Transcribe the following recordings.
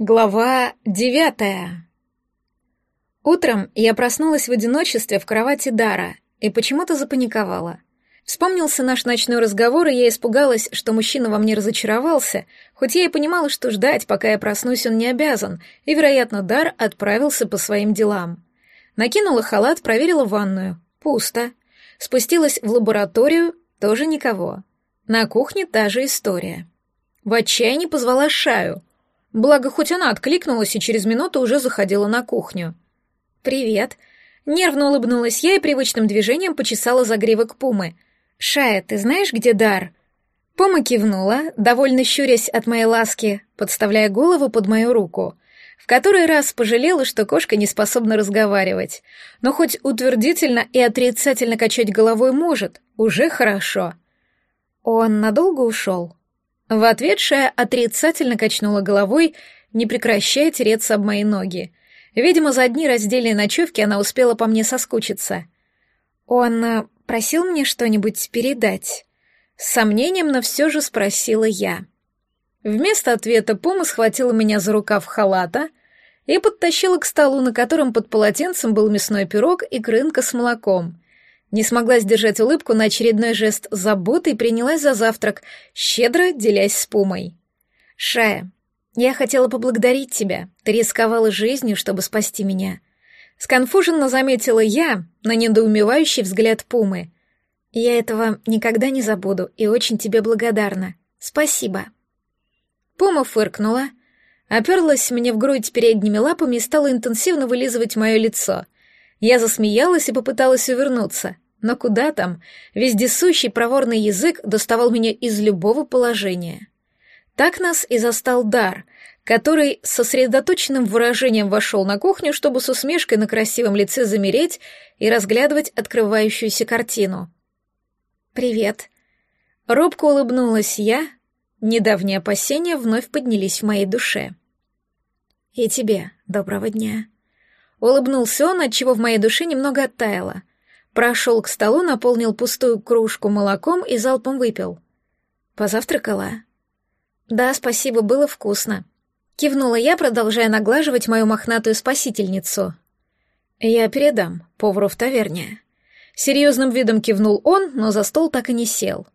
Глава девятая. Утром я проснулась в одиночестве в кровати Дара и почему-то запаниковала. Вспомнился наш ночной разговор, и я испугалась, что мужчина во мне разочаровался, хоть я и понимала, что ждать, пока я проснусь, он не обязан, и, вероятно, Дар отправился по своим делам. Накинула халат, проверила ванную. Пусто. Спустилась в лабораторию, тоже никого. На кухне та же история. В отчаянии позвала Шаю — Благо, хоть она откликнулась и через минуту уже заходила на кухню. «Привет». Нервно улыбнулась я и привычным движением почесала загривок Пумы. «Шая, ты знаешь, где дар?» Пума кивнула, довольно щурясь от моей ласки, подставляя голову под мою руку. В который раз пожалела, что кошка не способна разговаривать. Но хоть утвердительно и отрицательно качать головой может, уже хорошо. Он надолго ушел? В ответ Шая отрицательно качнула головой, не прекращая тереться об мои ноги. Видимо, за дни раздельной ночевки она успела по мне соскучиться. «Он э, просил мне что-нибудь передать?» С сомнением, но все же спросила я. Вместо ответа Пума схватила меня за рукав халата и подтащила к столу, на котором под полотенцем был мясной пирог и крынка с молоком. Не смогла сдержать улыбку на очередной жест заботы и принялась за завтрак, щедро делясь с Пумой. «Шая, я хотела поблагодарить тебя. Ты рисковала жизнью, чтобы спасти меня». Сконфуженно заметила я на недоумевающий взгляд Пумы. «Я этого никогда не забуду и очень тебе благодарна. Спасибо». Пума фыркнула, оперлась мне в грудь передними лапами и стала интенсивно вылизывать мое лицо. Я засмеялась и попыталась увернуться, но куда там? Вездесущий проворный язык доставал меня из любого положения. Так нас и застал дар, который сосредоточенным выражением вошел на кухню, чтобы с усмешкой на красивом лице замереть и разглядывать открывающуюся картину. «Привет». Робко улыбнулась я, недавние опасения вновь поднялись в моей душе. «И тебе доброго дня». Улыбнулся он, отчего в моей душе немного оттаяло — Прошел к столу, наполнил пустую кружку молоком и залпом выпил. Позавтракала? Да, спасибо, было вкусно. Кивнула я, продолжая наглаживать мою мохнатую спасительницу. Я передам повару в таверне. Серьезным видом кивнул он, но за стол так и не сел.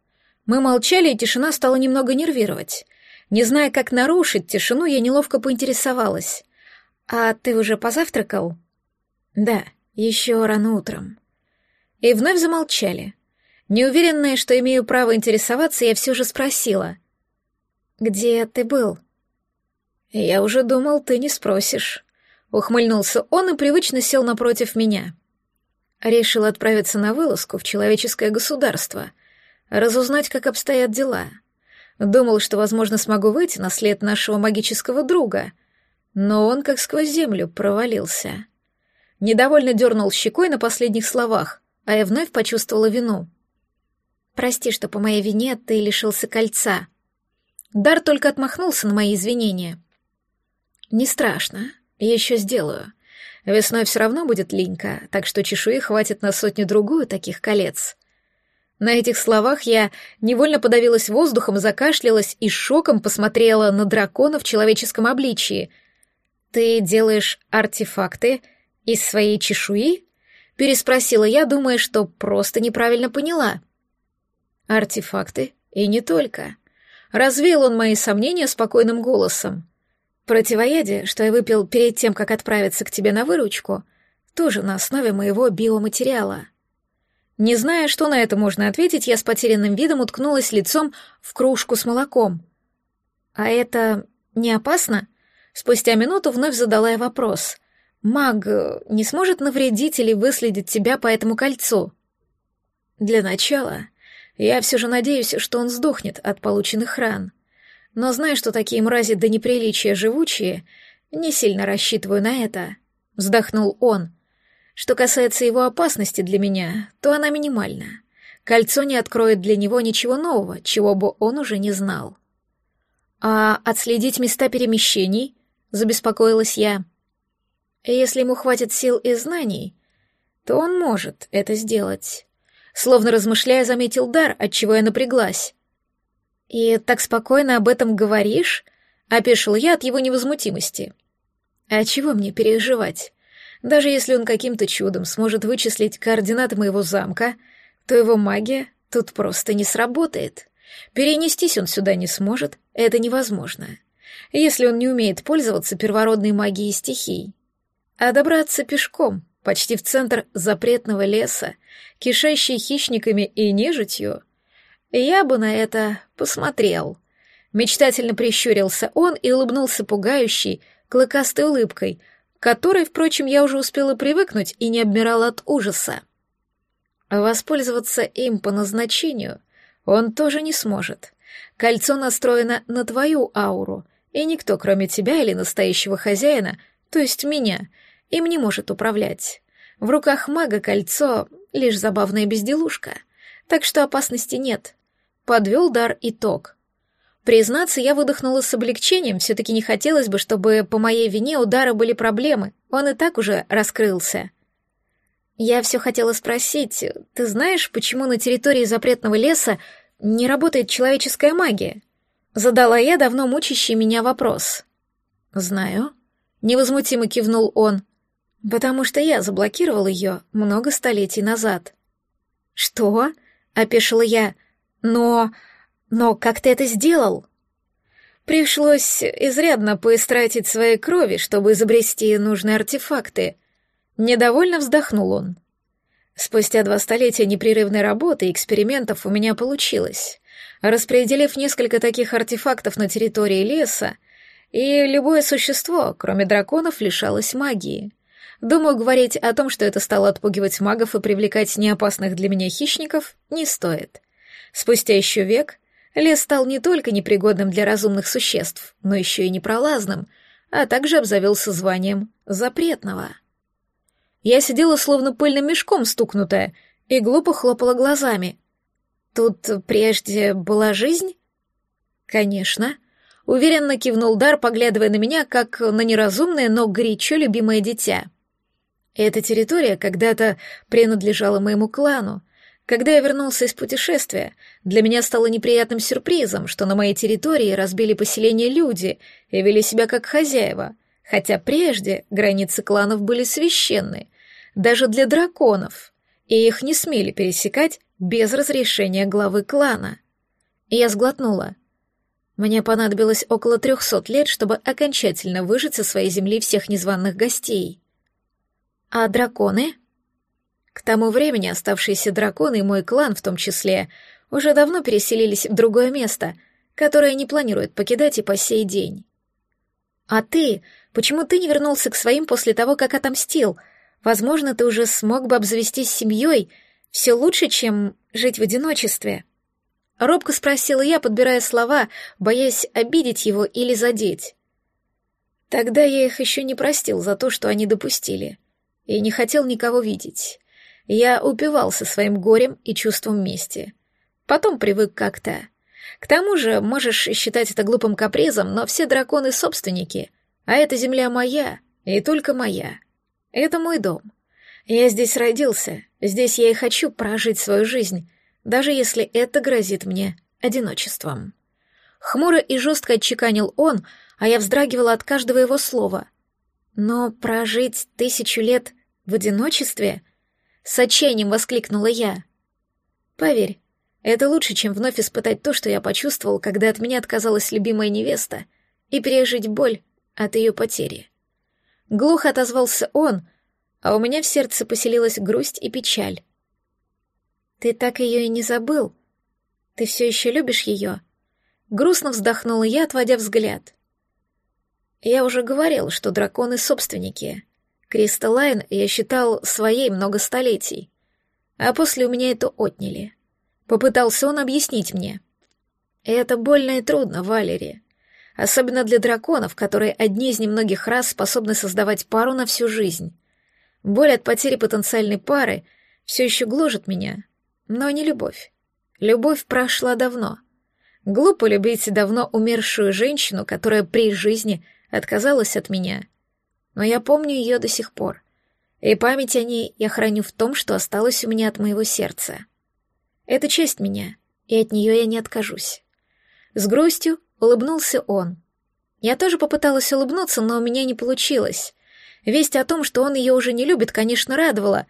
Мы молчали, и тишина стала немного нервировать. Не зная, как нарушить тишину, я неловко поинтересовалась. «А ты уже позавтракал?» «Да, еще рано утром», и вновь замолчали. Неуверенная, что имею право интересоваться, я все же спросила. «Где ты был?» «Я уже думал, ты не спросишь». Ухмыльнулся он и привычно сел напротив меня. Решил отправиться на вылазку в человеческое государство, разузнать, как обстоят дела. Думал, что, возможно, смогу выйти на след нашего магического друга, но он как сквозь землю провалился. Недовольно дернул щекой на последних словах, а я вновь почувствовала вину. «Прости, что по моей вине ты лишился кольца». Дар только отмахнулся на мои извинения. «Не страшно, я еще сделаю. Весной все равно будет линька, так что чешуи хватит на сотню-другую таких колец». На этих словах я невольно подавилась воздухом, закашлялась и шоком посмотрела на дракона в человеческом обличии. «Ты делаешь артефакты из своей чешуи?» Переспросила я, думая, что просто неправильно поняла. Артефакты и не только. Развеял он мои сомнения спокойным голосом. Противоядие, что я выпил перед тем, как отправиться к тебе на выручку, тоже на основе моего биоматериала. Не зная, что на это можно ответить, я с потерянным видом уткнулась лицом в кружку с молоком. «А это не опасно?» Спустя минуту вновь задала я вопрос — Маг не сможет навредить или выследить тебя по этому кольцу? Для начала я все же надеюсь, что он сдохнет от полученных ран. Но зная, что такие мрази до неприличия живучие, не сильно рассчитываю на это. Вздохнул он. Что касается его опасности для меня, то она минимальна. Кольцо не откроет для него ничего нового, чего бы он уже не знал. А отследить места перемещений? Забеспокоилась я. Если ему хватит сил и знаний, то он может это сделать. Словно размышляя, заметил дар, отчего я напряглась. «И так спокойно об этом говоришь?» — опешил я от его невозмутимости. «А чего мне переживать? Даже если он каким-то чудом сможет вычислить координаты моего замка, то его магия тут просто не сработает. Перенестись он сюда не сможет, это невозможно. Если он не умеет пользоваться первородной магией стихий. А добраться пешком, почти в центр запретного леса, кишащий хищниками и нежитью, я бы на это посмотрел. Мечтательно прищурился он и улыбнулся пугающей, клыкастой улыбкой, которой, впрочем, я уже успела привыкнуть и не обмирала от ужаса. Воспользоваться им по назначению он тоже не сможет. Кольцо настроено на твою ауру, и никто, кроме тебя или настоящего хозяина, то есть меня, им не может управлять. В руках мага кольцо — лишь забавная безделушка, так что опасности нет. Подвел дар итог. Признаться, я выдохнула с облегчением, все-таки не хотелось бы, чтобы по моей вине у дара были проблемы, он и так уже раскрылся. Я все хотела спросить, ты знаешь, почему на территории запретного леса не работает человеческая магия? Задала я давно мучащий меня вопрос. «Знаю», — невозмутимо кивнул он, «потому что я заблокировал ее много столетий назад». «Что?» — опешила я. «Но... но как ты это сделал?» Пришлось изрядно поистратить своей крови, чтобы изобрести нужные артефакты. Недовольно вздохнул он. Спустя два столетия непрерывной работы и экспериментов у меня получилось. Распределив несколько таких артефактов на территории леса, и любое существо, кроме драконов, лишалось магии. Думаю, говорить о том, что это стало отпугивать магов и привлекать неопасных для меня хищников, не стоит. Спустя еще век лес стал не только непригодным для разумных существ, но еще и непролазным, а также обзавелся званием запретного. Я сидела словно пыльным мешком стукнутая и глупо хлопала глазами. Тут прежде была жизнь? Конечно. Уверенно кивнул Дар, поглядывая на меня, как на неразумное, но горячо любимое дитя. Эта территория когда-то принадлежала моему клану. Когда я вернулся из путешествия, для меня стало неприятным сюрпризом, что на моей территории разбили поселение люди и вели себя как хозяева, хотя прежде границы кланов были священны, даже для драконов, и их не смели пересекать без разрешения главы клана. И я сглотнула. Мне понадобилось около трехсот лет, чтобы окончательно выжить со своей земли всех незваных гостей. А драконы? К тому времени оставшиеся драконы и мой клан в том числе уже давно переселились в другое место, которое не планирует покидать и по сей день. А ты? Почему ты не вернулся к своим после того, как отомстил? Возможно, ты уже смог бы обзавестись семьей, все лучше, чем жить в одиночестве. Робко спросила я, подбирая слова, боясь обидеть его или задеть. Тогда я их еще не простил за то, что они допустили, и не хотел никого видеть. Я упивался своим горем и чувством мести. Потом привык как-то. К тому же, можешь считать это глупым капризом, но все драконы — собственники, а эта земля моя, и только моя. Это мой дом. Я здесь родился, здесь я и хочу прожить свою жизнь, даже если это грозит мне одиночеством. Хмуро и жестко отчеканил он, а я вздрагивала от каждого его слова. Но прожить тысячу лет в одиночестве? С отчаянием воскликнула я. Поверь, это лучше, чем вновь испытать то, что я почувствовал, когда от меня отказалась любимая невеста, и пережить боль от ее потери. Глухо отозвался он, а у меня в сердце поселилась грусть и печаль. «Ты так ее и не забыл? Ты все еще любишь ее?» Грустно вздохнула я, отводя взгляд. Я уже говорил, что драконы — собственники. Кристалайн я считал своей много столетий. А после у меня это отняли. Попытался он объяснить мне. Это больно и трудно, Валерия. Особенно для драконов, которые одни из немногих рас способны создавать пару на всю жизнь. Боль от потери потенциальной пары все еще гложет меня, но не любовь. Любовь прошла давно. Глупо любить давно умершую женщину, которая при жизни отказалась от меня. Но я помню ее до сих пор. И память о ней я храню в том, что осталось у меня от моего сердца. Это честь меня, и от нее я не откажусь. С грустью улыбнулся он. Я тоже попыталась улыбнуться, но у меня не получилось. Весть о том, что он ее уже не любит, конечно, радовала,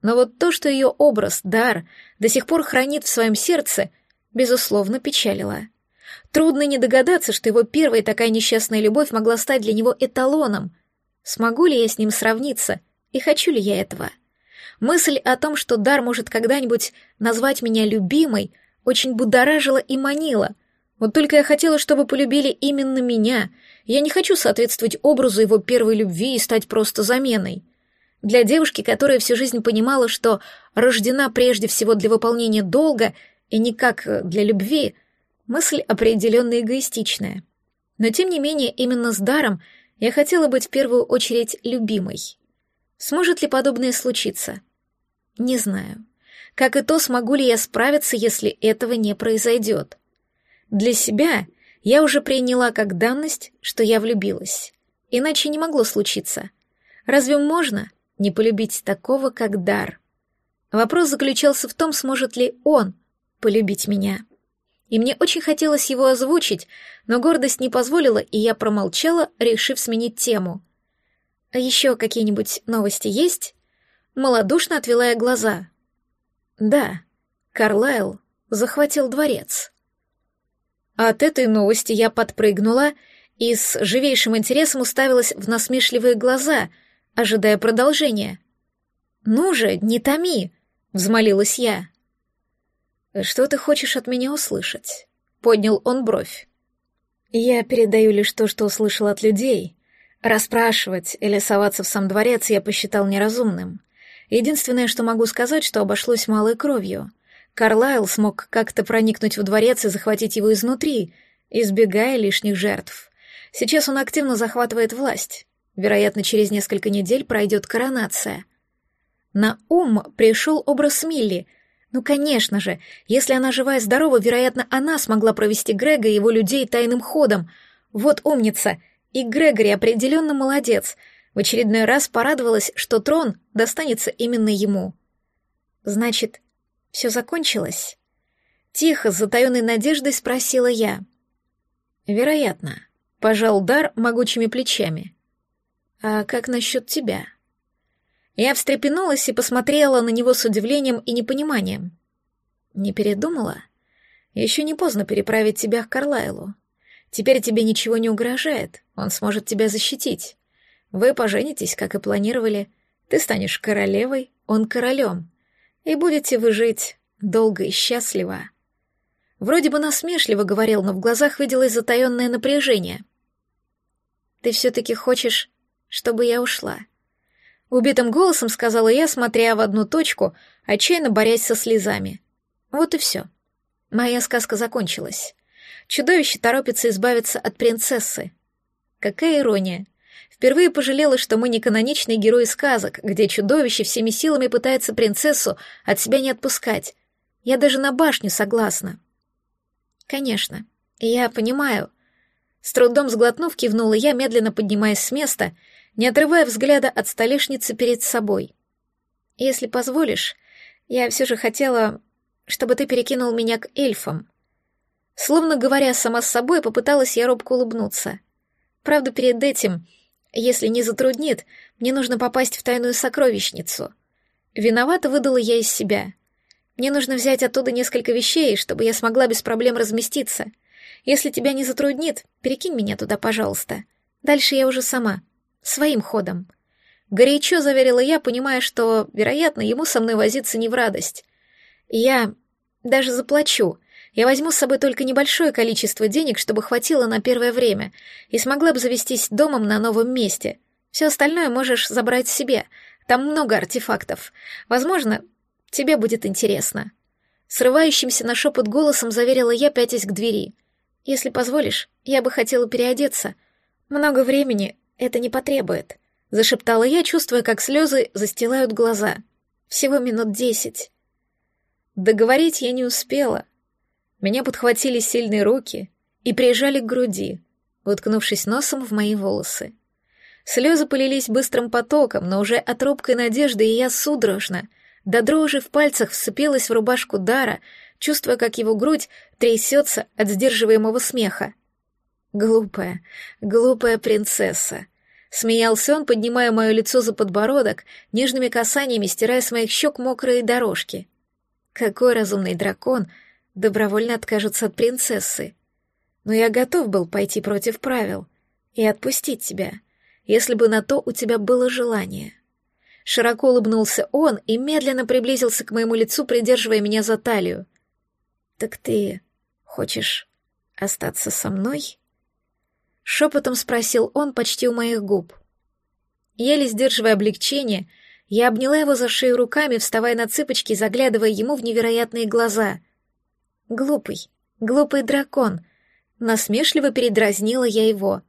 но вот то, что ее образ, дар, до сих пор хранит в своем сердце, безусловно, печалило. Трудно не догадаться, что его первая такая несчастная любовь могла стать для него эталоном. Смогу ли я с ним сравниться, и хочу ли я этого? Мысль о том, что дар может когда-нибудь назвать меня любимой, очень будоражила и манила. Вот только я хотела, чтобы полюбили именно меня. Я не хочу соответствовать образу его первой любви и стать просто заменой. Для девушки, которая всю жизнь понимала, что рождена прежде всего для выполнения долга и никак для любви, мысль определенно эгоистичная. Но тем не менее, именно с даром я хотела быть в первую очередь любимой. Сможет ли подобное случиться? Не знаю. Как и то, смогу ли я справиться, если этого не произойдет. Для себя я уже приняла как данность, что я влюбилась. Иначе не могло случиться. Разве можно не полюбить такого, как дар? Вопрос заключался в том, сможет ли он полюбить меня. И мне очень хотелось его озвучить, но гордость не позволила, и я промолчала, решив сменить тему. «А еще какие-нибудь новости есть?» Молодушно отвела я глаза. «Да, Карлайл захватил дворец». От этой новости я подпрыгнула и с живейшим интересом уставилась в насмешливые глаза, ожидая продолжения. «Ну же, не томи!» — взмолилась я. «Что ты хочешь от меня услышать?» — поднял он бровь. «Я передаю лишь то, что услышал от людей. Расспрашивать или соваться в сам дворец я посчитал неразумным. Единственное, что могу сказать, что обошлось малой кровью. Карлайл смог как-то проникнуть в дворец и захватить его изнутри, избегая лишних жертв. Сейчас он активно захватывает власть. Вероятно, через несколько недель пройдет коронация. На ум пришел образ Милли. Ну, конечно же, если она жива и здорова, вероятно, она смогла провести Грега и его людей тайным ходом. Вот умница. И Грегори определенно молодец. В очередной раз порадовалась, что трон достанется именно ему. Значит, все закончилось? Тихо, с затаенной надеждой спросила я. Вероятно. Пожал дар могучими плечами. А как насчет тебя? Я встрепенулась и посмотрела на него с удивлением и непониманием. Не передумала? Еще не поздно переправить тебя к Карлайлу. Теперь тебе ничего не угрожает, он сможет тебя защитить. Вы поженитесь, как и планировали. Ты станешь королевой, он королем и будете вы жить долго и счастливо. Вроде бы насмешливо говорил, но в глазах виделось затаённое напряжение. Ты все-таки хочешь, чтобы я ушла? Убитым голосом сказала я, смотря в одну точку, отчаянно борясь со слезами. Вот и все. Моя сказка закончилась. Чудовище торопится избавиться от принцессы. Какая ирония. Впервые пожалела, что мы не каноничные герои сказок, где чудовище всеми силами пытается принцессу от себя не отпускать. Я даже на башню согласна. Конечно, я понимаю. С трудом сглотнув, кивнула я, медленно поднимаясь с места, не отрывая взгляда от столешницы перед собой. Если позволишь, я все же хотела, чтобы ты перекинул меня к эльфам. Словно говоря сама с собой, попыталась я робко улыбнуться. Правда, перед этим если не затруднит, мне нужно попасть в тайную сокровищницу. Виновата выдала я из себя. Мне нужно взять оттуда несколько вещей, чтобы я смогла без проблем разместиться. Если тебя не затруднит, перекинь меня туда, пожалуйста. Дальше я уже сама. Своим ходом. Горячо заверила я, понимая, что, вероятно, ему со мной возиться не в радость. Я даже заплачу, я возьму с собой только небольшое количество денег, чтобы хватило на первое время, и смогла бы завестись домом на новом месте. Все остальное можешь забрать себе. Там много артефактов. Возможно, тебе будет интересно. Срывающимся на шепот голосом заверила я, пятясь к двери. Если позволишь, я бы хотела переодеться. Много времени это не потребует. Зашептала я, чувствуя, как слезы застилают глаза. Всего минут десять. Договорить я не успела. Меня подхватили сильные руки и прижали к груди, уткнувшись носом в мои волосы. Слезы полились быстрым потоком, но уже от робкой надежды, и я судорожно, до дрожи в пальцах вцепилась в рубашку Дара, чувствуя, как его грудь трясется от сдерживаемого смеха. Глупая, глупая принцесса. Смеялся он, поднимая мое лицо за подбородок, нежными касаниями стирая с моих щек мокрые дорожки. Какой разумный дракон добровольно откажется от принцессы. Но я готов был пойти против правил и отпустить тебя, если бы на то у тебя было желание. Широко улыбнулся он и медленно приблизился к моему лицу, придерживая меня за талию. «Так ты хочешь остаться со мной?» Шепотом спросил он почти у моих губ. Еле сдерживая облегчение, я обняла его за шею руками, вставая на цыпочки, заглядывая ему в невероятные глаза. «Глупый, глупый дракон!» Насмешливо передразнила я его.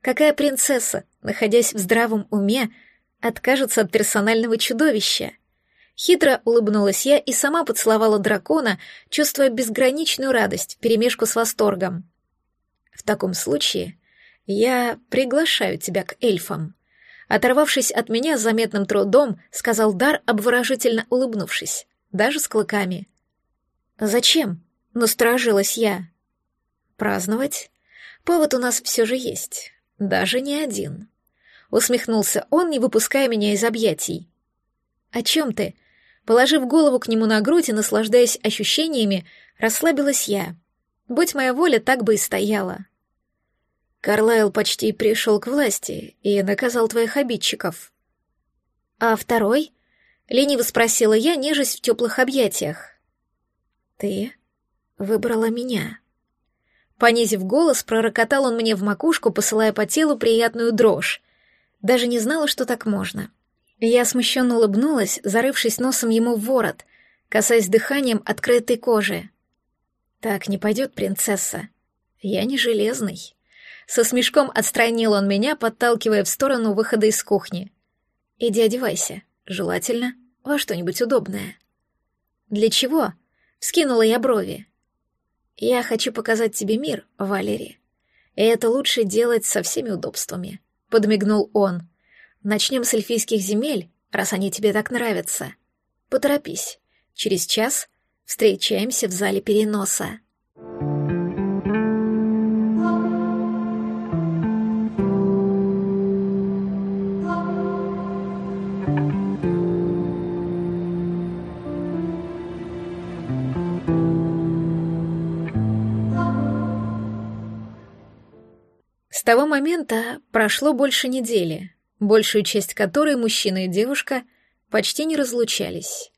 «Какая принцесса, находясь в здравом уме, откажется от персонального чудовища?» Хитро улыбнулась я и сама поцеловала дракона, чувствуя безграничную радость, перемешку с восторгом. «В таком случае «Я приглашаю тебя к эльфам». Оторвавшись от меня с заметным трудом, сказал Дар, обворожительно улыбнувшись, даже с клыками. «Зачем?» — насторожилась я. «Праздновать? Повод у нас все же есть, даже не один». Усмехнулся он, не выпуская меня из объятий. «О чем ты?» Положив голову к нему на грудь и наслаждаясь ощущениями, расслабилась я. Будь моя воля, так бы и стояла. Карлайл почти пришел к власти и наказал твоих обидчиков. А второй? Лениво спросила я, нежесть в теплых объятиях. Ты выбрала меня. Понизив голос, пророкотал он мне в макушку, посылая по телу приятную дрожь. Даже не знала, что так можно. Я смущенно улыбнулась, зарывшись носом ему в ворот, касаясь дыханием открытой кожи. «Так не пойдет, принцесса. Я не железный». Со смешком отстранил он меня, подталкивая в сторону выхода из кухни. «Иди одевайся, желательно во что-нибудь удобное». «Для чего?» — вскинула я брови. «Я хочу показать тебе мир, Валерий. И это лучше делать со всеми удобствами», — подмигнул он. «Начнем с эльфийских земель, раз они тебе так нравятся. Поторопись. Через час встречаемся в зале переноса». Того момента прошло больше недели, большую часть которой мужчина и девушка почти не разлучались.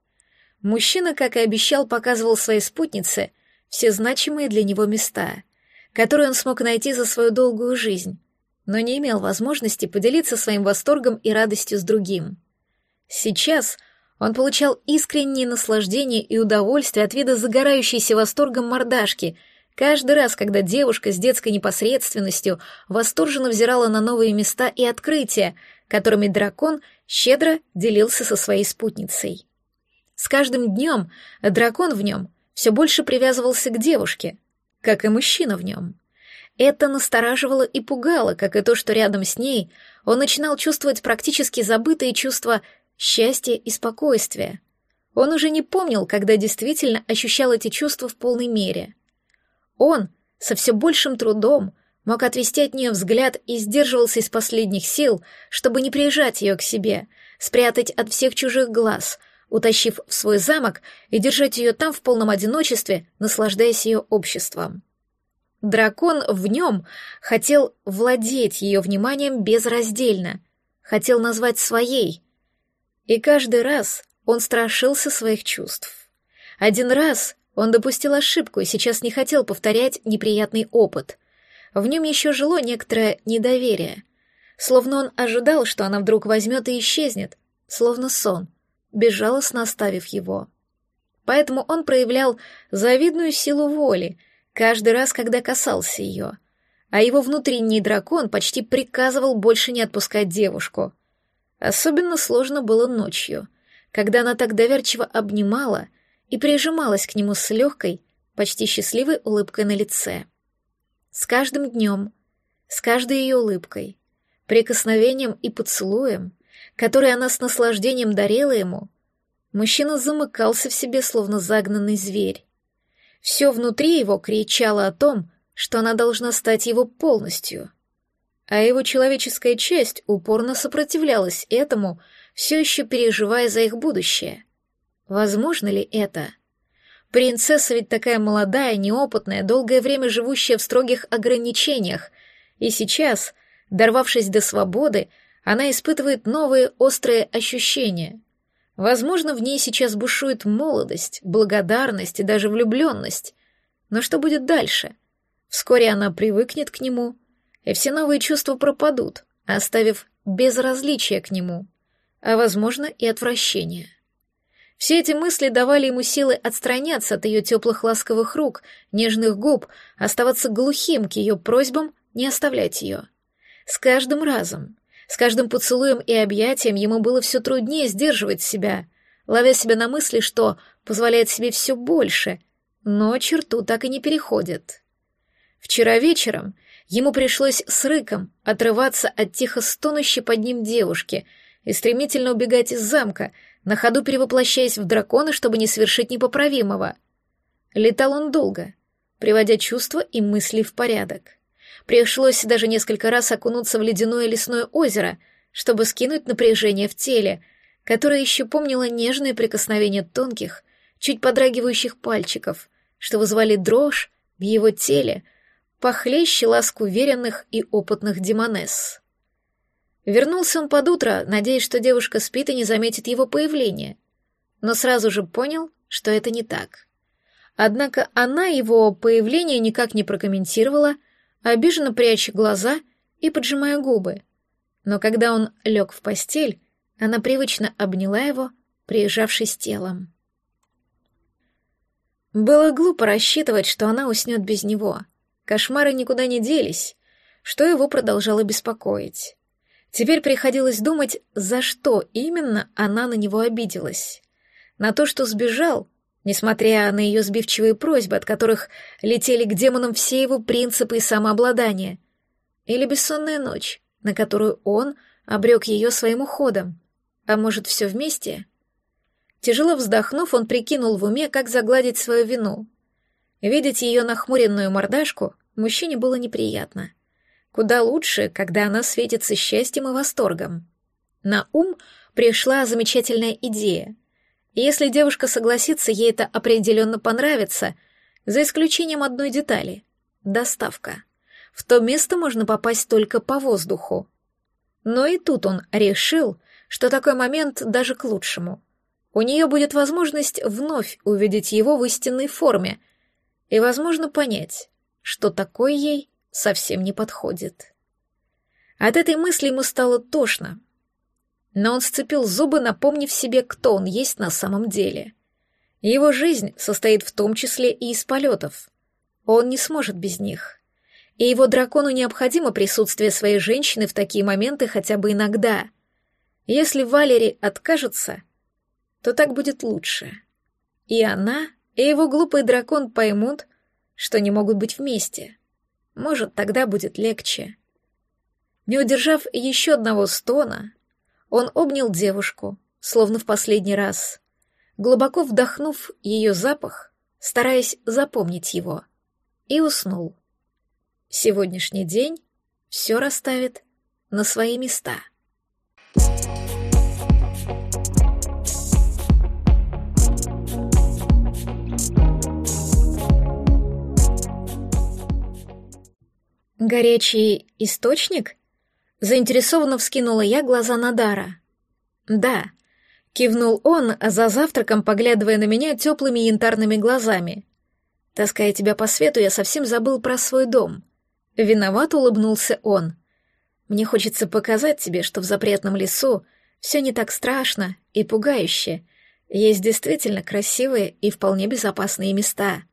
Мужчина, как и обещал, показывал своей спутнице все значимые для него места, которые он смог найти за свою долгую жизнь, но не имел возможности поделиться своим восторгом и радостью с другим. Сейчас он получал искреннее наслаждение и удовольствие от вида загорающейся восторгом мордашки — Каждый раз, когда девушка с детской непосредственностью восторженно взирала на новые места и открытия, которыми дракон щедро делился со своей спутницей. С каждым днем дракон в нем все больше привязывался к девушке, как и мужчина в нем. Это настораживало и пугало, как и то, что рядом с ней он начинал чувствовать практически забытые чувства счастья и спокойствия. Он уже не помнил, когда действительно ощущал эти чувства в полной мере. Он со все большим трудом мог отвести от нее взгляд и сдерживался из последних сил, чтобы не приезжать ее к себе, спрятать от всех чужих глаз, утащив в свой замок и держать ее там в полном одиночестве, наслаждаясь ее обществом. Дракон в нем хотел владеть ее вниманием безраздельно, хотел назвать своей. И каждый раз он страшился своих чувств. Один раз он допустил ошибку и сейчас не хотел повторять неприятный опыт. В нем еще жило некоторое недоверие. Словно он ожидал, что она вдруг возьмет и исчезнет, словно сон, безжалостно оставив его. Поэтому он проявлял завидную силу воли каждый раз, когда касался ее, а его внутренний дракон почти приказывал больше не отпускать девушку. Особенно сложно было ночью, когда она так доверчиво обнимала и прижималась к нему с легкой, почти счастливой улыбкой на лице. С каждым днем, с каждой ее улыбкой, прикосновением и поцелуем, который она с наслаждением дарила ему, мужчина замыкался в себе, словно загнанный зверь. Все внутри его кричало о том, что она должна стать его полностью. А его человеческая часть упорно сопротивлялась этому, все еще переживая за их будущее. Возможно ли это? Принцесса ведь такая молодая, неопытная, долгое время живущая в строгих ограничениях, и сейчас, дорвавшись до свободы, она испытывает новые острые ощущения. Возможно, в ней сейчас бушует молодость, благодарность и даже влюбленность. Но что будет дальше? Вскоре она привыкнет к нему, и все новые чувства пропадут, оставив безразличие к нему, а, возможно, и отвращение. Все эти мысли давали ему силы отстраняться от ее теплых ласковых рук, нежных губ, оставаться глухим к ее просьбам не оставлять ее. С каждым разом, с каждым поцелуем и объятием ему было все труднее сдерживать себя, ловя себя на мысли, что позволяет себе все больше, но черту так и не переходит. Вчера вечером ему пришлось с рыком отрываться от тихо стонущей под ним девушки и стремительно убегать из замка, на ходу перевоплощаясь в дракона, чтобы не совершить непоправимого. Летал он долго, приводя чувства и мысли в порядок. Пришлось даже несколько раз окунуться в ледяное лесное озеро, чтобы скинуть напряжение в теле, которое еще помнило нежные прикосновения тонких, чуть подрагивающих пальчиков, что вызвали дрожь в его теле, похлеще ласк уверенных и опытных демонесс. Вернулся он под утро, надеясь, что девушка спит и не заметит его появления. Но сразу же понял, что это не так. Однако она его появление никак не прокомментировала, обиженно пряча глаза и поджимая губы. Но когда он лег в постель, она привычно обняла его, прижавшись телом. Было глупо рассчитывать, что она уснет без него. Кошмары никуда не делись, что его продолжало беспокоить. Теперь приходилось думать, за что именно она на него обиделась. На то, что сбежал, несмотря на ее сбивчивые просьбы, от которых летели к демонам все его принципы и самообладание. Или бессонная ночь, на которую он обрек ее своим уходом. А может, все вместе? Тяжело вздохнув, он прикинул в уме, как загладить свою вину. Видеть ее нахмуренную мордашку мужчине было неприятно. Куда лучше, когда она светится счастьем и восторгом. На ум пришла замечательная идея. если девушка согласится, ей это определенно понравится, за исключением одной детали — доставка. В то место можно попасть только по воздуху. Но и тут он решил, что такой момент даже к лучшему. У нее будет возможность вновь увидеть его в истинной форме и, возможно, понять, что такой ей совсем не подходит. От этой мысли ему стало тошно, но он сцепил зубы, напомнив себе, кто он есть на самом деле. Его жизнь состоит в том числе и из полетов. Он не сможет без них. И его дракону необходимо присутствие своей женщины в такие моменты хотя бы иногда. Если Валери откажется, то так будет лучше. И она, и его глупый дракон поймут, что не могут быть вместе. Может, тогда будет легче. Не удержав еще одного стона, он обнял девушку, словно в последний раз, глубоко вдохнув ее запах, стараясь запомнить его, и уснул. Сегодняшний день все расставит на свои места. «Горячий источник?» Заинтересованно вскинула я глаза на Дара. «Да», — кивнул он, за завтраком поглядывая на меня теплыми янтарными глазами. «Таская тебя по свету, я совсем забыл про свой дом». Виноват улыбнулся он. «Мне хочется показать тебе, что в запретном лесу все не так страшно и пугающе. Есть действительно красивые и вполне безопасные места».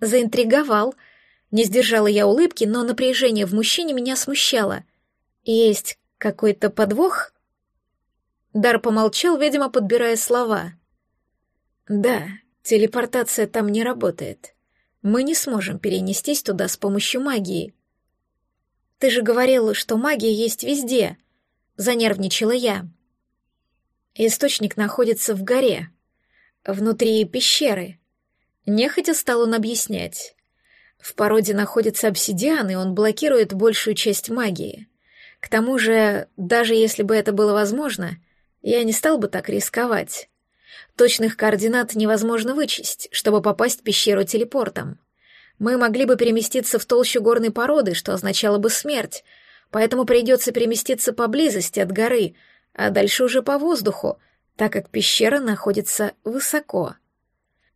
Заинтриговал — не сдержала я улыбки, но напряжение в мужчине меня смущало. Есть какой-то подвох? Дар помолчал, видимо, подбирая слова. Да, телепортация там не работает. Мы не сможем перенестись туда с помощью магии. Ты же говорила, что магия есть везде, занервничала я. Источник находится в горе, внутри пещеры. Нехотя стал он объяснять. В породе находится обсидиан, и он блокирует большую часть магии. К тому же, даже если бы это было возможно, я не стал бы так рисковать. Точных координат невозможно вычесть, чтобы попасть в пещеру телепортом. Мы могли бы переместиться в толщу горной породы, что означало бы смерть, поэтому придется переместиться поблизости от горы, а дальше уже по воздуху, так как пещера находится высоко.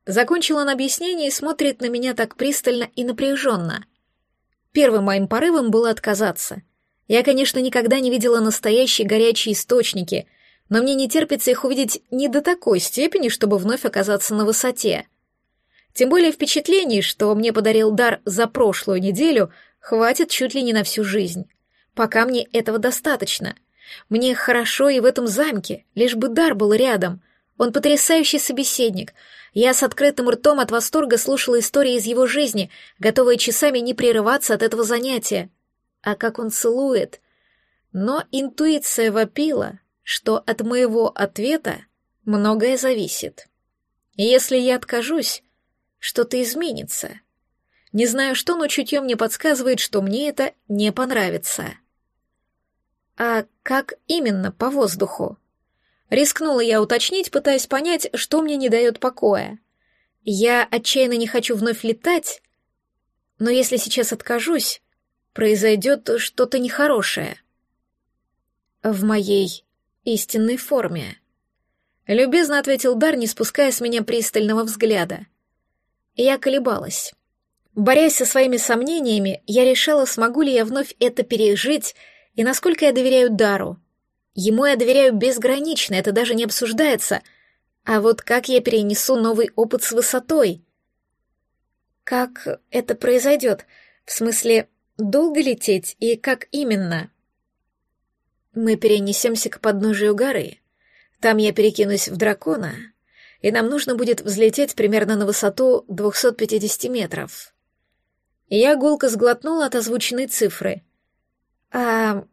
Закончил он объяснение и смотрит на меня так пристально и напряженно. Первым моим порывом было отказаться. Я, конечно, никогда не видела настоящие горячие источники, но мне не терпится их увидеть не до такой степени, чтобы вновь оказаться на высоте. Тем более впечатлений, что мне подарил дар за прошлую неделю, хватит чуть ли не на всю жизнь. Пока мне этого достаточно. Мне хорошо и в этом замке, лишь бы дар был рядом. Он потрясающий собеседник. Я с открытым ртом от восторга слушала истории из его жизни, готовая часами не прерываться от этого занятия. А как он целует. Но интуиция вопила, что от моего ответа многое зависит. Если я откажусь, что-то изменится. Не знаю что, но чутье мне подсказывает, что мне это не понравится. А как именно по воздуху? Рискнула я уточнить, пытаясь понять, что мне не дает покоя. Я отчаянно не хочу вновь летать, но если сейчас откажусь, произойдет что-то нехорошее. В моей истинной форме. Любезно ответил Дар, не спуская с меня пристального взгляда — я колебалась. Борясь со своими сомнениями, я решала, смогу ли я вновь это пережить и насколько я доверяю Дару. Ему я доверяю безгранично, это даже не обсуждается. А вот как я перенесу новый опыт с высотой? Как это произойдет? В смысле, долго лететь и как именно? Мы перенесемся к подножию горы. Там я перекинусь в дракона, и нам нужно будет взлететь примерно на высоту 250 метров. Я гулко сглотнула от озвученной цифры. «А...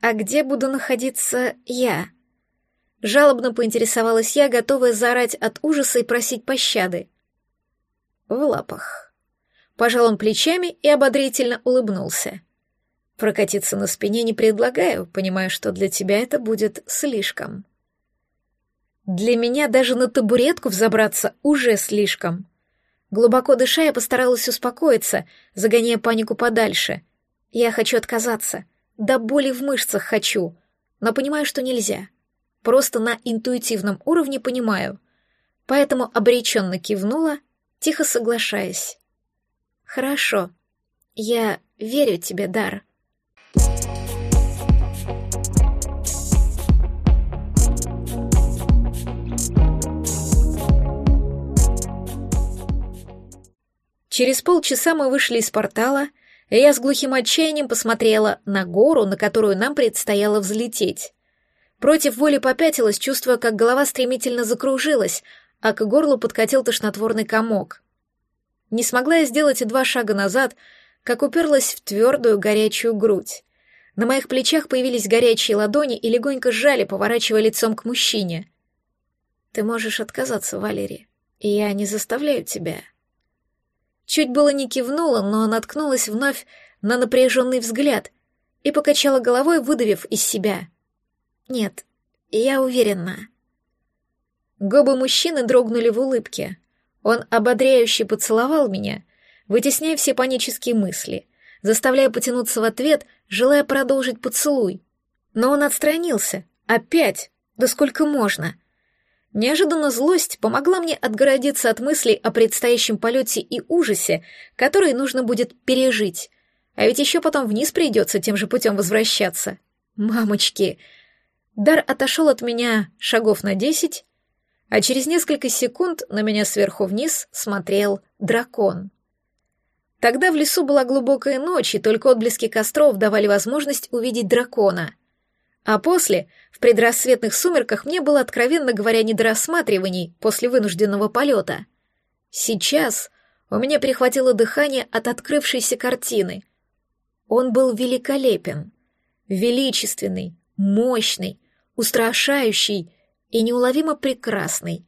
а где буду находиться я?» Жалобно поинтересовалась я, готовая заорать от ужаса и просить пощады. «В лапах». Пожал он плечами и ободрительно улыбнулся. «Прокатиться на спине не предлагаю, понимая, что для тебя это будет слишком». Для меня даже на табуретку взобраться уже слишком. Глубоко дыша, я постаралась успокоиться, загоняя панику подальше. Я хочу отказаться. До боли в мышцах хочу. Но понимаю, что нельзя. Просто на интуитивном уровне понимаю. Поэтому обреченно кивнула, тихо соглашаясь. «Хорошо. Я верю тебе, Дар». Через полчаса мы вышли из портала, я с глухим отчаянием посмотрела на гору, на которую нам предстояло взлететь. Против воли попятилась, чувствуя, как голова стремительно закружилась, а к горлу подкатил тошнотворный комок. Не смогла я сделать и два шага назад, как уперлась в твердую горячую грудь. На моих плечах появились горячие ладони и легонько сжали, поворачивая лицом к мужчине. «Ты можешь отказаться, Валерий, и я не заставляю тебя», Чуть было не кивнула, но наткнулась вновь на напряженный взгляд и покачала головой, выдавив из себя. «Нет, я уверена». Губы мужчины дрогнули в улыбке. Он ободряюще поцеловал меня, вытесняя все панические мысли, заставляя потянуться в ответ, желая продолжить поцелуй. Но он отстранился. Опять. Да сколько можно? Неожиданно злость помогла мне отгородиться от мыслей о предстоящем полете и ужасе, который нужно будет пережить. А ведь еще потом вниз придется тем же путем возвращаться. Мамочки! Дар отошел от меня шагов на десять, а через несколько секунд на меня сверху вниз смотрел дракон. Тогда в лесу была глубокая ночь, и только отблески костров давали возможность увидеть дракона. А после, в предрассветных сумерках, мне было, откровенно говоря, не до рассматриваний после вынужденного полета. Сейчас у меня перехватило дыхание от открывшейся картины. Он был великолепен, величественный, мощный, устрашающий и неуловимо прекрасный.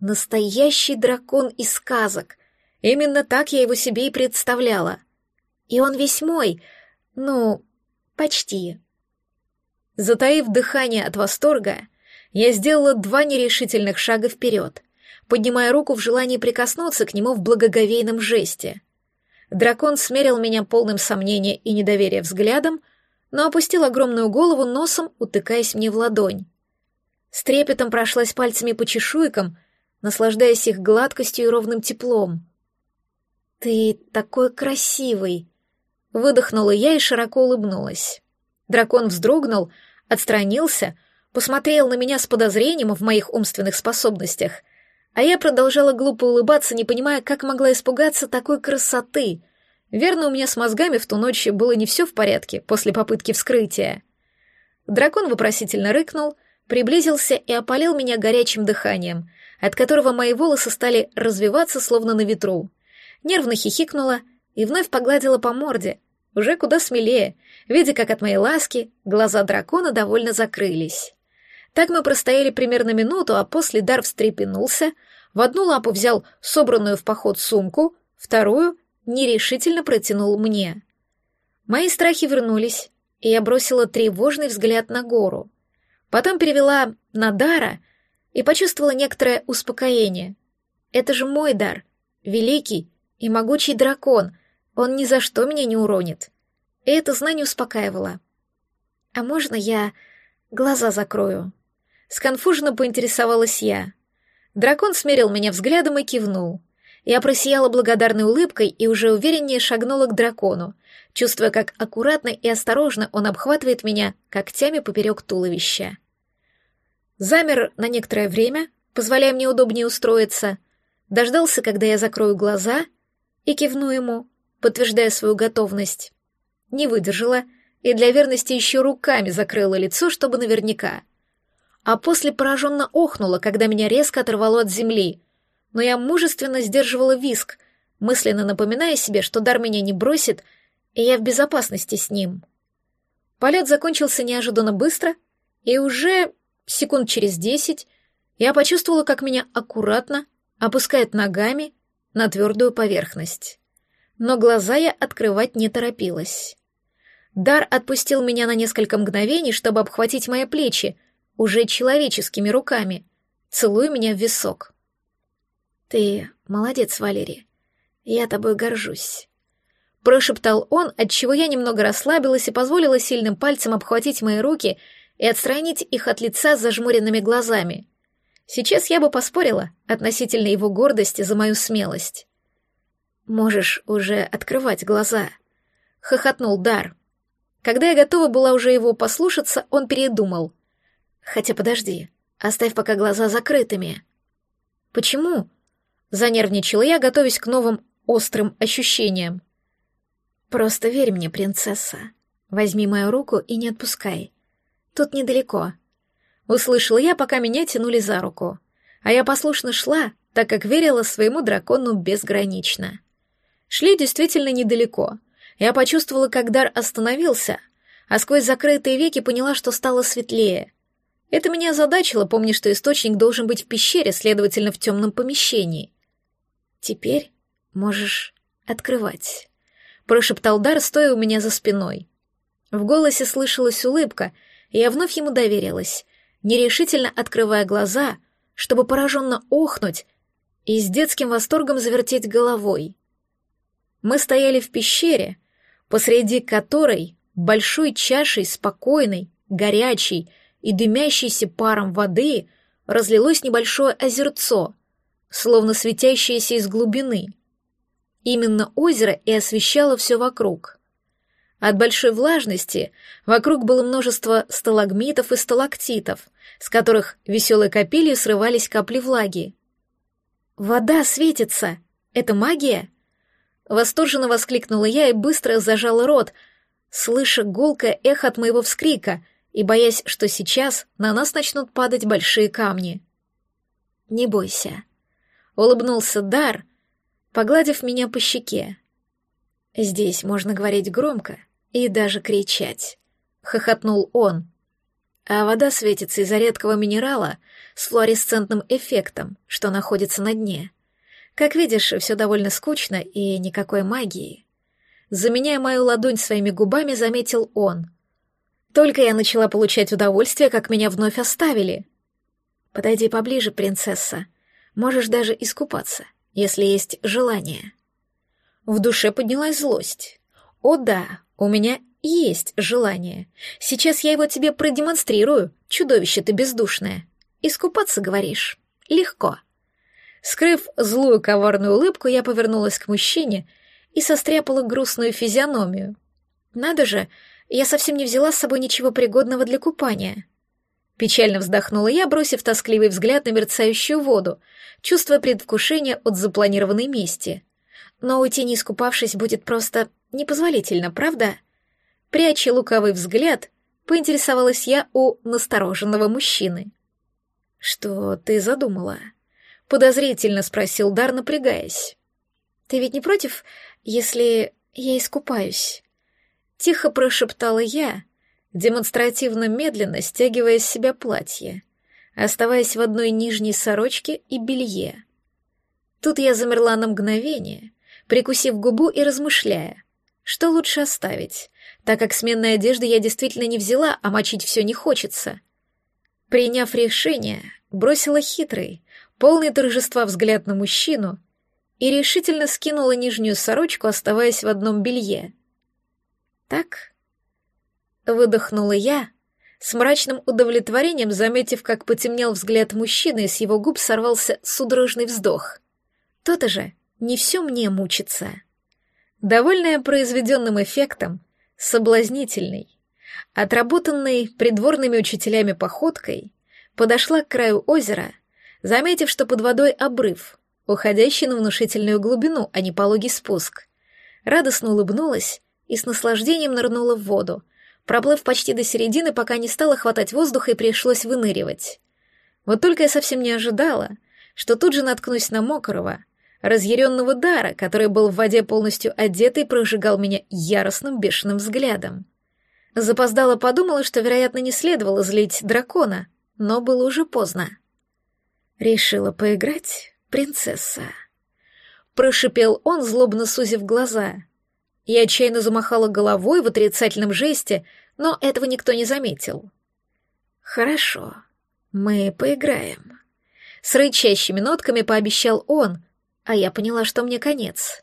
Настоящий дракон из сказок, Именно так я его себе и представляла. И он весь мой, ну, почти. Затаив дыхание от восторга, я сделала два нерешительных шага вперед, поднимая руку в желании прикоснуться к нему в благоговейном жесте. Дракон смерил меня полным сомнения и недоверия взглядом, но опустил огромную голову носом, утыкаясь мне в ладонь. С трепетом прошлась пальцами по чешуйкам, наслаждаясь их гладкостью и ровным теплом. «Ты такой красивый!» — выдохнула я и широко улыбнулась. Дракон вздрогнул, отстранился, посмотрел на меня с подозрением в моих умственных способностях, а я продолжала глупо улыбаться, не понимая, как могла испугаться такой красоты. Верно, у меня с мозгами в ту ночь было не все в порядке после попытки вскрытия. Дракон вопросительно рыкнул, приблизился и опалил меня горячим дыханием, от которого мои волосы стали развиваться словно на ветру. Нервно хихикнула и вновь погладила по морде, уже куда смелее, видя, как от моей ласки глаза дракона довольно закрылись. Так мы простояли примерно минуту, а после дар встрепенулся, в одну лапу взял собранную в поход сумку, вторую нерешительно протянул мне. Мои страхи вернулись, и я бросила тревожный взгляд на гору. Потом перевела на дара и почувствовала некоторое успокоение. Это же мой дар, великий и могучий дракон, он ни за что меня не уронит. И это знание успокаивало. А можно я глаза закрою? Сконфуженно поинтересовалась я. Дракон смерил меня взглядом и кивнул. Я просияла благодарной улыбкой и уже увереннее шагнула к дракону, чувствуя, как аккуратно и осторожно он обхватывает меня когтями поперек туловища. Замер на некоторое время, позволяя мне удобнее устроиться, дождался, когда я закрою глаза, и кивну ему, подтверждая свою готовность. Не выдержала и для верности еще руками закрыла лицо, чтобы наверняка а после пораженно охнула, когда меня резко оторвало от земли. Но я мужественно сдерживала виск, мысленно напоминая себе, что дар меня не бросит, и я в безопасности с ним. Полет закончился неожиданно быстро, и уже секунд через десять я почувствовала, как меня аккуратно опускает ногами на твердую поверхность. Но глаза я открывать не торопилась. Дар отпустил меня на несколько мгновений, чтобы обхватить мои плечи, уже человеческими руками, целуя меня в висок. «Ты молодец, Валерий. Я тобой горжусь», — прошептал он, отчего я немного расслабилась и позволила сильным пальцем обхватить мои руки и отстранить их от лица с зажмуренными глазами. Сейчас я бы поспорила относительно его гордости за мою смелость. «Можешь уже открывать глаза», — хохотнул Дар. Когда я готова была уже его послушаться, он передумал — Хотя подожди, оставь пока глаза закрытыми. Почему? Занервничала я, готовясь к новым острым ощущениям. Просто верь мне, принцесса. Возьми мою руку и не отпускай. Тут недалеко. Услышала я, пока меня тянули за руку. А я послушно шла, так как верила своему дракону безгранично. Шли действительно недалеко. Я почувствовала, как дар остановился, а сквозь закрытые веки поняла, что стало светлее — это меня озадачило, помня, что источник должен быть в пещере, следовательно, в темном помещении. «Теперь можешь открывать», — прошептал Дар, стоя у меня за спиной. В голосе слышалась улыбка, и я вновь ему доверилась, нерешительно открывая глаза, чтобы пораженно охнуть и с детским восторгом завертеть головой. Мы стояли в пещере, посреди которой большой чашей спокойной, горячей, и дымящейся паром воды разлилось небольшое озерцо, словно светящееся из глубины. Именно озеро и освещало все вокруг. От большой влажности вокруг было множество сталагмитов и сталактитов, с которых веселой капелью срывались капли влаги. «Вода светится! Это магия?» Восторженно воскликнула я и быстро зажала рот, слыша гулкое эхо от моего вскрика — и боясь, что сейчас на нас начнут падать большие камни. «Не бойся», — улыбнулся Дар, погладив меня по щеке. «Здесь можно говорить громко и даже кричать», — хохотнул он. «А вода светится из-за редкого минерала с флуоресцентным эффектом, что находится на дне. Как видишь, все довольно скучно и никакой магии. Заменяя мою ладонь своими губами, заметил он. Только я начала получать удовольствие, как меня вновь оставили. Подойди поближе, принцесса. Можешь даже искупаться, если есть желание. В душе поднялась злость. О да, у меня есть желание. Сейчас я его тебе продемонстрирую, чудовище ты бездушное. Искупаться, говоришь? Легко. Скрыв злую коварную улыбку, я повернулась к мужчине и состряпала грустную физиономию. Надо же, я совсем не взяла с собой ничего пригодного для купания. Печально вздохнула я, бросив тоскливый взгляд на мерцающую воду, чувствуя предвкушение от запланированной мести. Но уйти не искупавшись будет просто непозволительно, правда? Пряча лукавый взгляд, поинтересовалась я у настороженного мужчины. «Что ты задумала?» — подозрительно спросил Дар, напрягаясь. «Ты ведь не против, если я искупаюсь?» Тихо прошептала я, демонстративно медленно стягивая с себя платье, оставаясь в одной нижней сорочке и белье. Тут я замерла на мгновение, прикусив губу и размышляя, что лучше оставить, так как сменной одежды я действительно не взяла, а мочить все не хочется. Приняв решение, бросила хитрый, полный торжества взгляд на мужчину и решительно скинула нижнюю сорочку, оставаясь в одном белье. Так? Выдохнула я, с мрачным удовлетворением заметив, как потемнел взгляд мужчины, и с его губ сорвался судорожный вздох. То-то же, не все мне мучиться. Довольная произведенным эффектом, соблазнительной, отработанной придворными учителями походкой, подошла к краю озера, заметив, что под водой обрыв, уходящий на внушительную глубину, а не пологий спуск. Радостно улыбнулась и с наслаждением нырнула в воду, проплыв почти до середины, пока не стало хватать воздуха и пришлось выныривать. Вот только я совсем не ожидала, что тут же наткнусь на мокрого, разъяренного дара, который был в воде полностью одет и прожигал меня яростным бешеным взглядом. Запоздала подумала, что, вероятно, не следовало злить дракона, но было уже поздно. Решила поиграть, принцесса. Прошипел он, злобно сузив глаза. Я отчаянно замахала головой в отрицательном жесте, но этого никто не заметил. «Хорошо, мы поиграем». С рычащими нотками пообещал он, а я поняла, что мне конец.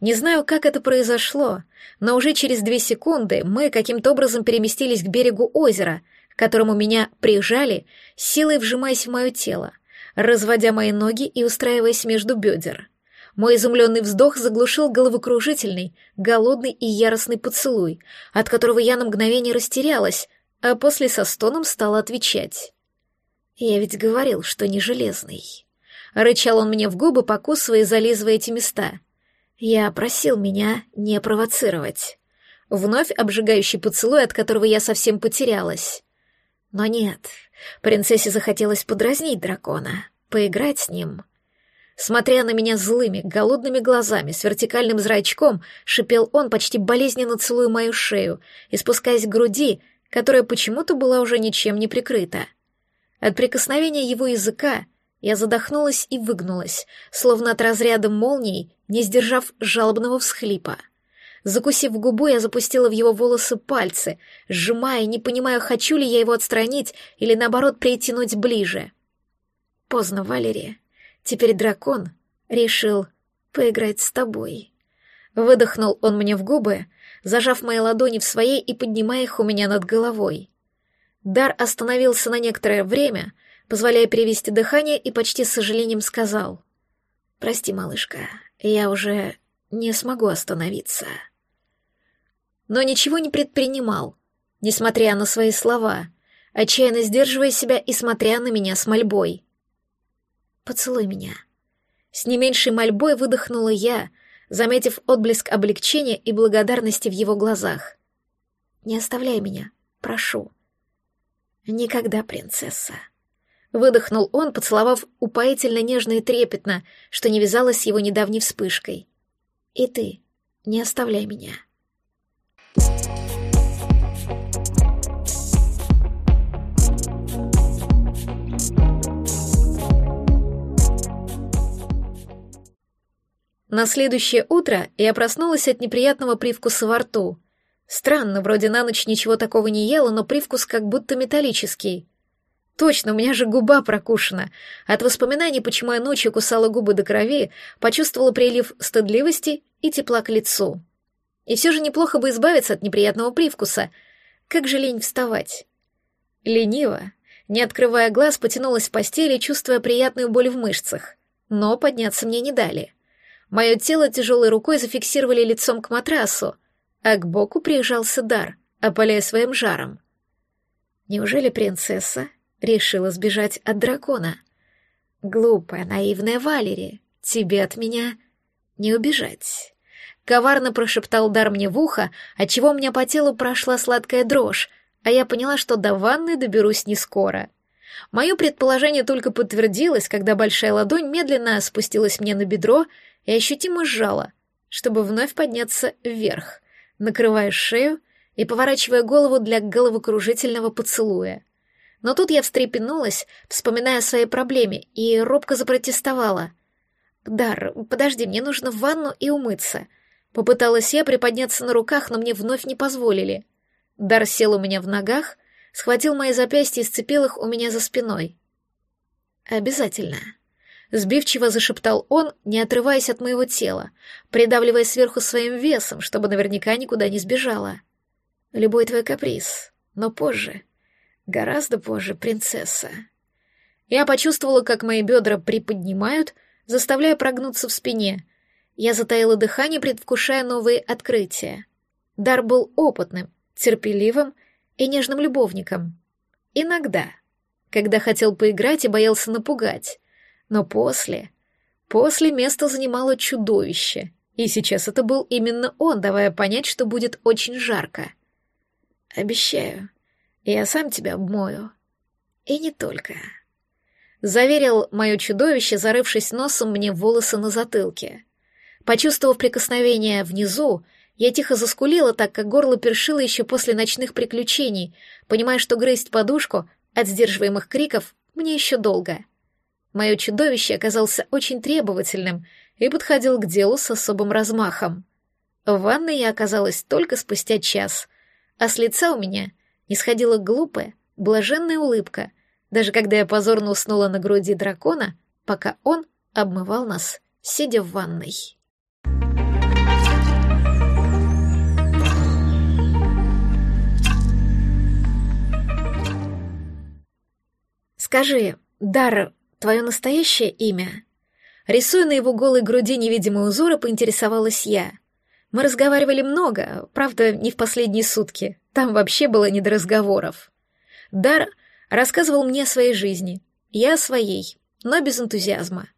Не знаю, как это произошло, но уже через две секунды мы каким-то образом переместились к берегу озера, к которому меня прижали, силой вжимаясь в мое тело, разводя мои ноги и устраиваясь между бедер. Мой изумленный вздох заглушил головокружительный, голодный и яростный поцелуй, от которого я на мгновение растерялась, а после со стоном стала отвечать. «Я ведь говорил, что не железный». Рычал он мне в губы, покусывая и зализывая эти места. Я просил меня не провоцировать. Вновь обжигающий поцелуй, от которого я совсем потерялась. Но нет, принцессе захотелось подразнить дракона, поиграть с ним. Смотря на меня злыми, голодными глазами, с вертикальным зрачком, шипел он, почти болезненно целуя мою шею и спускаясь к груди, которая почему-то была уже ничем не прикрыта. От прикосновения его языка я задохнулась и выгнулась, словно от разряда молний, не сдержав жалобного всхлипа. Закусив губу, я запустила в его волосы пальцы, сжимая, не понимая, хочу ли я его отстранить или, наоборот, притянуть ближе. Поздно, Валерия. Теперь дракон решил поиграть с тобой. Выдохнул он мне в губы, зажав мои ладони в своей и поднимая их у меня над головой. Дар остановился на некоторое время, позволяя перевести дыхание, и почти с сожалением сказал. «Прости, малышка, я уже не смогу остановиться». Но ничего не предпринимал, несмотря на свои слова, отчаянно сдерживая себя и смотря на меня с мольбой. «Поцелуй меня». С не меньшей мольбой выдохнула я, заметив отблеск облегчения и благодарности в его глазах. «Не оставляй меня, прошу». «Никогда, принцесса». Выдохнул он, поцеловав упоительно нежно и трепетно, что не вязалось с его недавней вспышкой. «И ты, не оставляй меня». На следующее утро я проснулась от неприятного привкуса во рту. Странно, вроде на ночь ничего такого не ела, но привкус как будто металлический. Точно, у меня же губа прокушена. От воспоминаний, почему я ночью кусала губы до крови, почувствовала прилив стыдливости и тепла к лицу. И все же неплохо бы избавиться от неприятного привкуса. Как же лень вставать. Лениво, не открывая глаз, потянулась в постели, чувствуя приятную боль в мышцах. Но подняться мне не дали. Мое тело тяжелой рукой зафиксировали лицом к матрасу, а к боку приезжался дар, опаляя своим жаром. Неужели принцесса решила сбежать от дракона? Глупая, наивная Валери, тебе от меня не убежать. Коварно прошептал дар мне в ухо, отчего у меня по телу прошла сладкая дрожь, а я поняла, что до ванны доберусь не скоро. Мое предположение только подтвердилось, когда большая ладонь медленно спустилась мне на бедро и ощутимо сжала, чтобы вновь подняться вверх, накрывая шею и поворачивая голову для головокружительного поцелуя. Но тут я встрепенулась, вспоминая о своей проблеме, и робко запротестовала. «Дар, подожди, мне нужно в ванну и умыться». Попыталась я приподняться на руках, но мне вновь не позволили. Дар сел у меня в ногах, схватил мои запястья и сцепил их у меня за спиной. «Обязательно», Сбивчиво зашептал он, не отрываясь от моего тела, придавливая сверху своим весом, чтобы наверняка никуда не сбежала. Любой твой каприз, но позже, гораздо позже, принцесса. Я почувствовала, как мои бедра приподнимают, заставляя прогнуться в спине. Я затаила дыхание, предвкушая новые открытия. Дар был опытным, терпеливым и нежным любовником. Иногда, когда хотел поиграть и боялся напугать, но после... После место занимало чудовище, и сейчас это был именно он, давая понять, что будет очень жарко. «Обещаю, я сам тебя обмою. И не только». Заверил мое чудовище, зарывшись носом мне волосы на затылке. Почувствовав прикосновение внизу, я тихо заскулила, так как горло першило еще после ночных приключений, понимая, что грызть подушку от сдерживаемых криков мне еще долго — Мое чудовище оказался очень требовательным и подходил к делу с особым размахом. В ванной я оказалась только спустя час, а с лица у меня не сходила глупая, блаженная улыбка, даже когда я позорно уснула на груди дракона, пока он обмывал нас, сидя в ванной. «Скажи, Дар, Твое настоящее имя?» Рисуя на его голой груди невидимые узоры, поинтересовалась я. Мы разговаривали много, правда, не в последние сутки. Там вообще было не до разговоров. Дар рассказывал мне о своей жизни, я о своей, но без энтузиазма.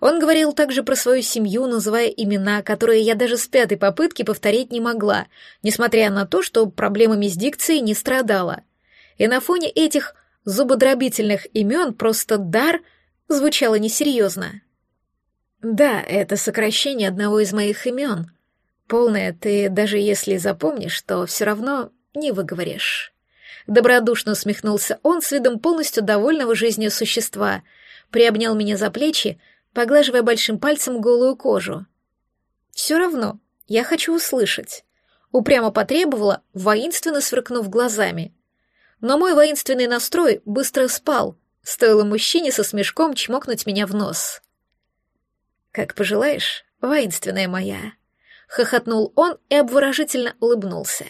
Он говорил также про свою семью, называя имена, которые я даже с пятой попытки повторить не могла, несмотря на то, что проблемами с дикцией не страдала. И на фоне этих зубодробительных имен просто дар — звучало несерьезно. «Да, это сокращение одного из моих имен. Полное ты, даже если запомнишь, то все равно не выговоришь». Добродушно усмехнулся он с видом полностью довольного жизнью существа, приобнял меня за плечи, поглаживая большим пальцем голую кожу. «Все равно, я хочу услышать», — упрямо потребовала, воинственно сверкнув глазами. Но мой воинственный настрой быстро спал — Стоило мужчине со смешком чмокнуть меня в нос. «Как пожелаешь, воинственная моя», — хохотнул он и обворожительно улыбнулся.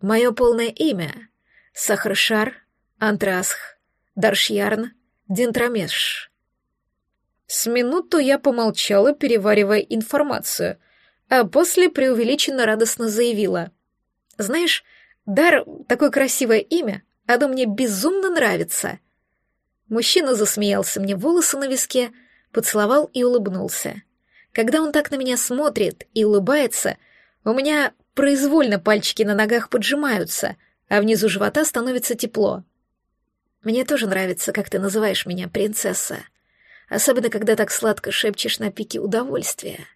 «Мое полное имя — Сахаршар, Антрасх, Даршьярн, Динтрамеш». С минуту я помолчала, переваривая информацию, а после преувеличенно радостно заявила. «Знаешь, Дар — такое красивое имя, оно мне безумно нравится. Мужчина засмеялся мне волосы на виске, поцеловал и улыбнулся. Когда он так на меня смотрит и улыбается, у меня произвольно пальчики на ногах поджимаются, а внизу живота становится тепло. Мне тоже нравится, как ты называешь меня, принцесса. Особенно, когда так сладко шепчешь на пике удовольствия.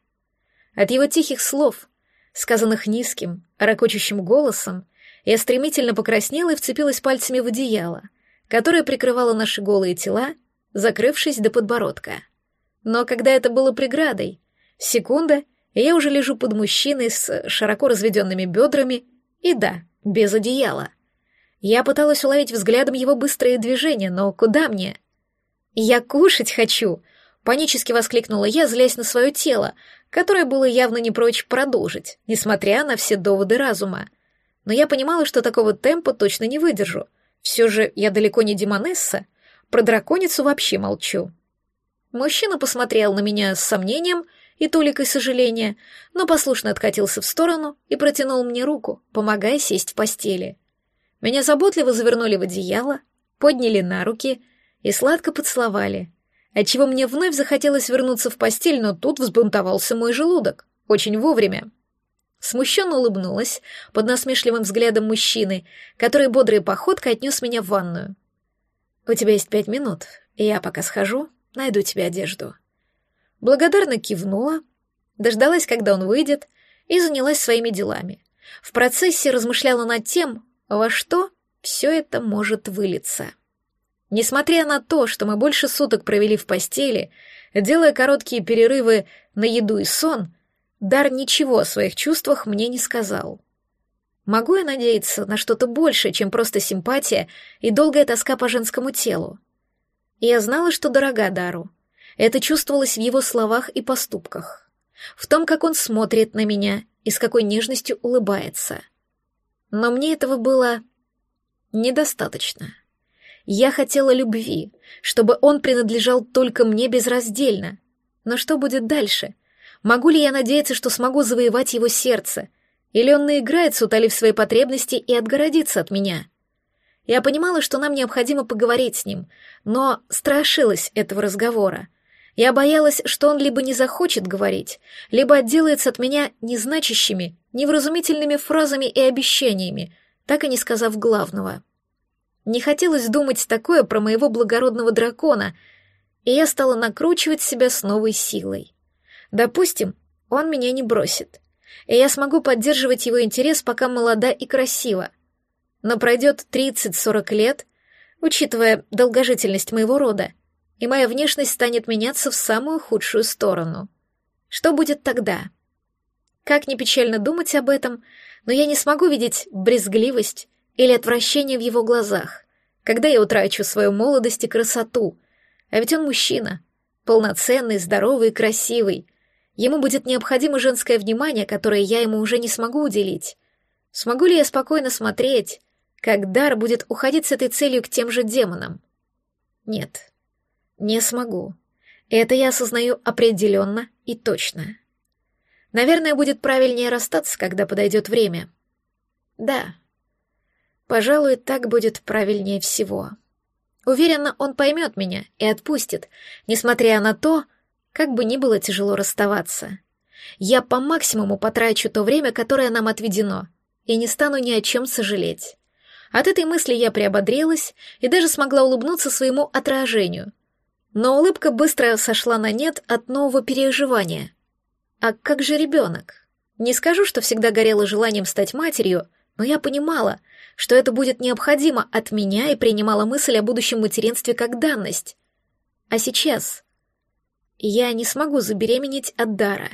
От его тихих слов, сказанных низким, ракочущим голосом, я стремительно покраснела и вцепилась пальцами в одеяло — которая прикрывала наши голые тела, закрывшись до подбородка. Но когда это было преградой, Секунда, и я уже лежу под мужчиной с широко разведенными бедрами и, да, без одеяла. Я пыталась уловить взглядом его быстрые движения, но куда мне? «Я кушать хочу!» — панически воскликнула я, злясь на свое тело, которое было явно не прочь продолжить, несмотря на все доводы разума. Но я понимала, что такого темпа точно не выдержу. Все же я далеко не демонесса, про драконицу вообще молчу. Мужчина посмотрел на меня с сомнением и толикой сожаления, но послушно откатился в сторону и протянул мне руку, помогая сесть в постели. Меня заботливо завернули в одеяло, подняли на руки и сладко поцеловали, отчего мне вновь захотелось вернуться в постель, но тут взбунтовался мой желудок, очень вовремя. Смущенно улыбнулась под насмешливым взглядом мужчины, который бодрой походкой отнес меня в ванную. «У тебя есть пять минут, и я пока схожу, найду тебе одежду». Благодарно кивнула, дождалась, когда он выйдет, и занялась своими делами. В процессе размышляла над тем, во что все это может вылиться. Несмотря на то, что мы больше суток провели в постели, делая короткие перерывы на еду и сон, Дар ничего о своих чувствах мне не сказал. Могу я надеяться на что-то большее, чем просто симпатия и долгая тоска по женскому телу? Я знала, что дорога Дару. Это чувствовалось в его словах и поступках. В том, как он смотрит на меня и с какой нежностью улыбается. Но мне этого было недостаточно. Я хотела любви, чтобы он принадлежал только мне безраздельно. Но что будет дальше? Могу ли я надеяться, что смогу завоевать его сердце? Или он наиграется, утолив свои потребности и отгородится от меня? Я понимала, что нам необходимо поговорить с ним, но страшилась этого разговора. Я боялась, что он либо не захочет говорить, либо отделается от меня незначащими, невразумительными фразами и обещаниями, так и не сказав главного. Не хотелось думать такое про моего благородного дракона, и я стала накручивать себя с новой силой. Допустим, он меня не бросит, и я смогу поддерживать его интерес, пока молода и красива. Но пройдет 30-40 лет, учитывая долгожительность моего рода, и моя внешность станет меняться в самую худшую сторону. Что будет тогда? Как не печально думать об этом, но я не смогу видеть брезгливость или отвращение в его глазах, когда я утрачу свою молодость и красоту. А ведь он мужчина, полноценный, здоровый и красивый, Ему будет необходимо женское внимание, которое я ему уже не смогу уделить. Смогу ли я спокойно смотреть, как дар будет уходить с этой целью к тем же демонам? Нет, не смогу. Это я осознаю определенно и точно. Наверное, будет правильнее расстаться, когда подойдет время. Да. Пожалуй, так будет правильнее всего. Уверена, он поймет меня и отпустит, несмотря на то, как бы ни было тяжело расставаться. Я по максимуму потрачу то время, которое нам отведено, и не стану ни о чем сожалеть. От этой мысли я приободрилась и даже смогла улыбнуться своему отражению. Но улыбка быстро сошла на нет от нового переживания. А как же ребенок? Не скажу, что всегда горела желанием стать матерью, но я понимала, что это будет необходимо от меня и принимала мысль о будущем материнстве как данность. А сейчас я не смогу забеременеть от дара.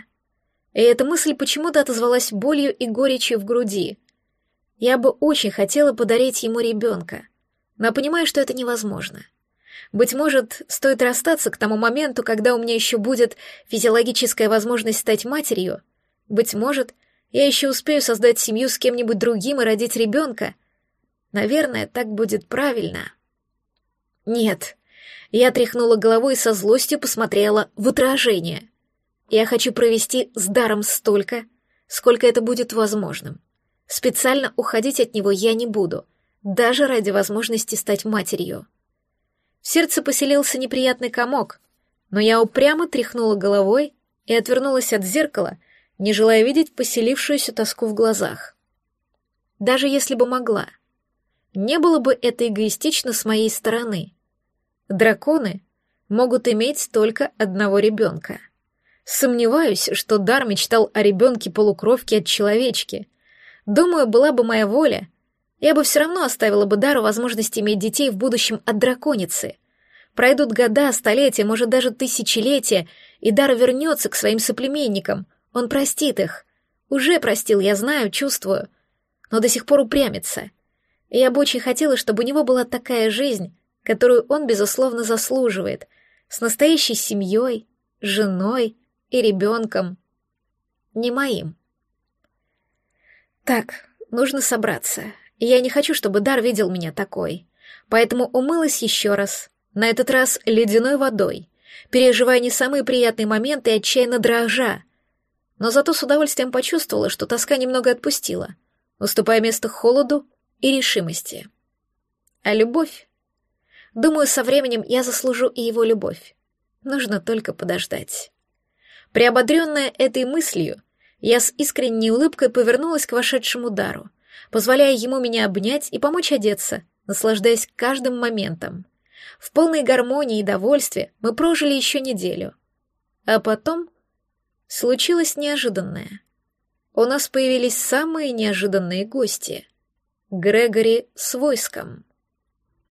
И эта мысль почему-то отозвалась болью и горечью в груди. Я бы очень хотела подарить ему ребенка, но понимаю, что это невозможно. Быть может, стоит расстаться к тому моменту, когда у меня еще будет физиологическая возможность стать матерью. Быть может, я еще успею создать семью с кем-нибудь другим и родить ребенка. Наверное, так будет правильно. Нет, я тряхнула головой и со злостью посмотрела в отражение. Я хочу провести с даром столько, сколько это будет возможным. Специально уходить от него я не буду, даже ради возможности стать матерью. В сердце поселился неприятный комок, но я упрямо тряхнула головой и отвернулась от зеркала, не желая видеть поселившуюся тоску в глазах. Даже если бы могла. Не было бы это эгоистично с моей стороны. Драконы могут иметь только одного ребенка. Сомневаюсь, что Дар мечтал о ребенке-полукровке от человечки. Думаю, была бы моя воля, я бы все равно оставила бы Дару возможность иметь детей в будущем от драконицы. Пройдут года, столетия, может, даже тысячелетия, и Дар вернется к своим соплеменникам. Он простит их. Уже простил, я знаю, чувствую. Но до сих пор упрямится. И я бы очень хотела, чтобы у него была такая жизнь, которую он, безусловно, заслуживает, с настоящей семьей, женой и ребенком. Не моим. Так, нужно собраться. Я не хочу, чтобы Дар видел меня такой. Поэтому умылась еще раз, на этот раз ледяной водой, переживая не самые приятные моменты и отчаянно дрожа. Но зато с удовольствием почувствовала, что тоска немного отпустила, уступая место холоду и решимости. А любовь? Думаю, со временем я заслужу и его любовь. Нужно только подождать. Приободренная этой мыслью, я с искренней улыбкой повернулась к вошедшему дару, позволяя ему меня обнять и помочь одеться, наслаждаясь каждым моментом. В полной гармонии и довольстве мы прожили еще неделю. А потом случилось неожиданное. У нас появились самые неожиданные гости. Грегори с войском.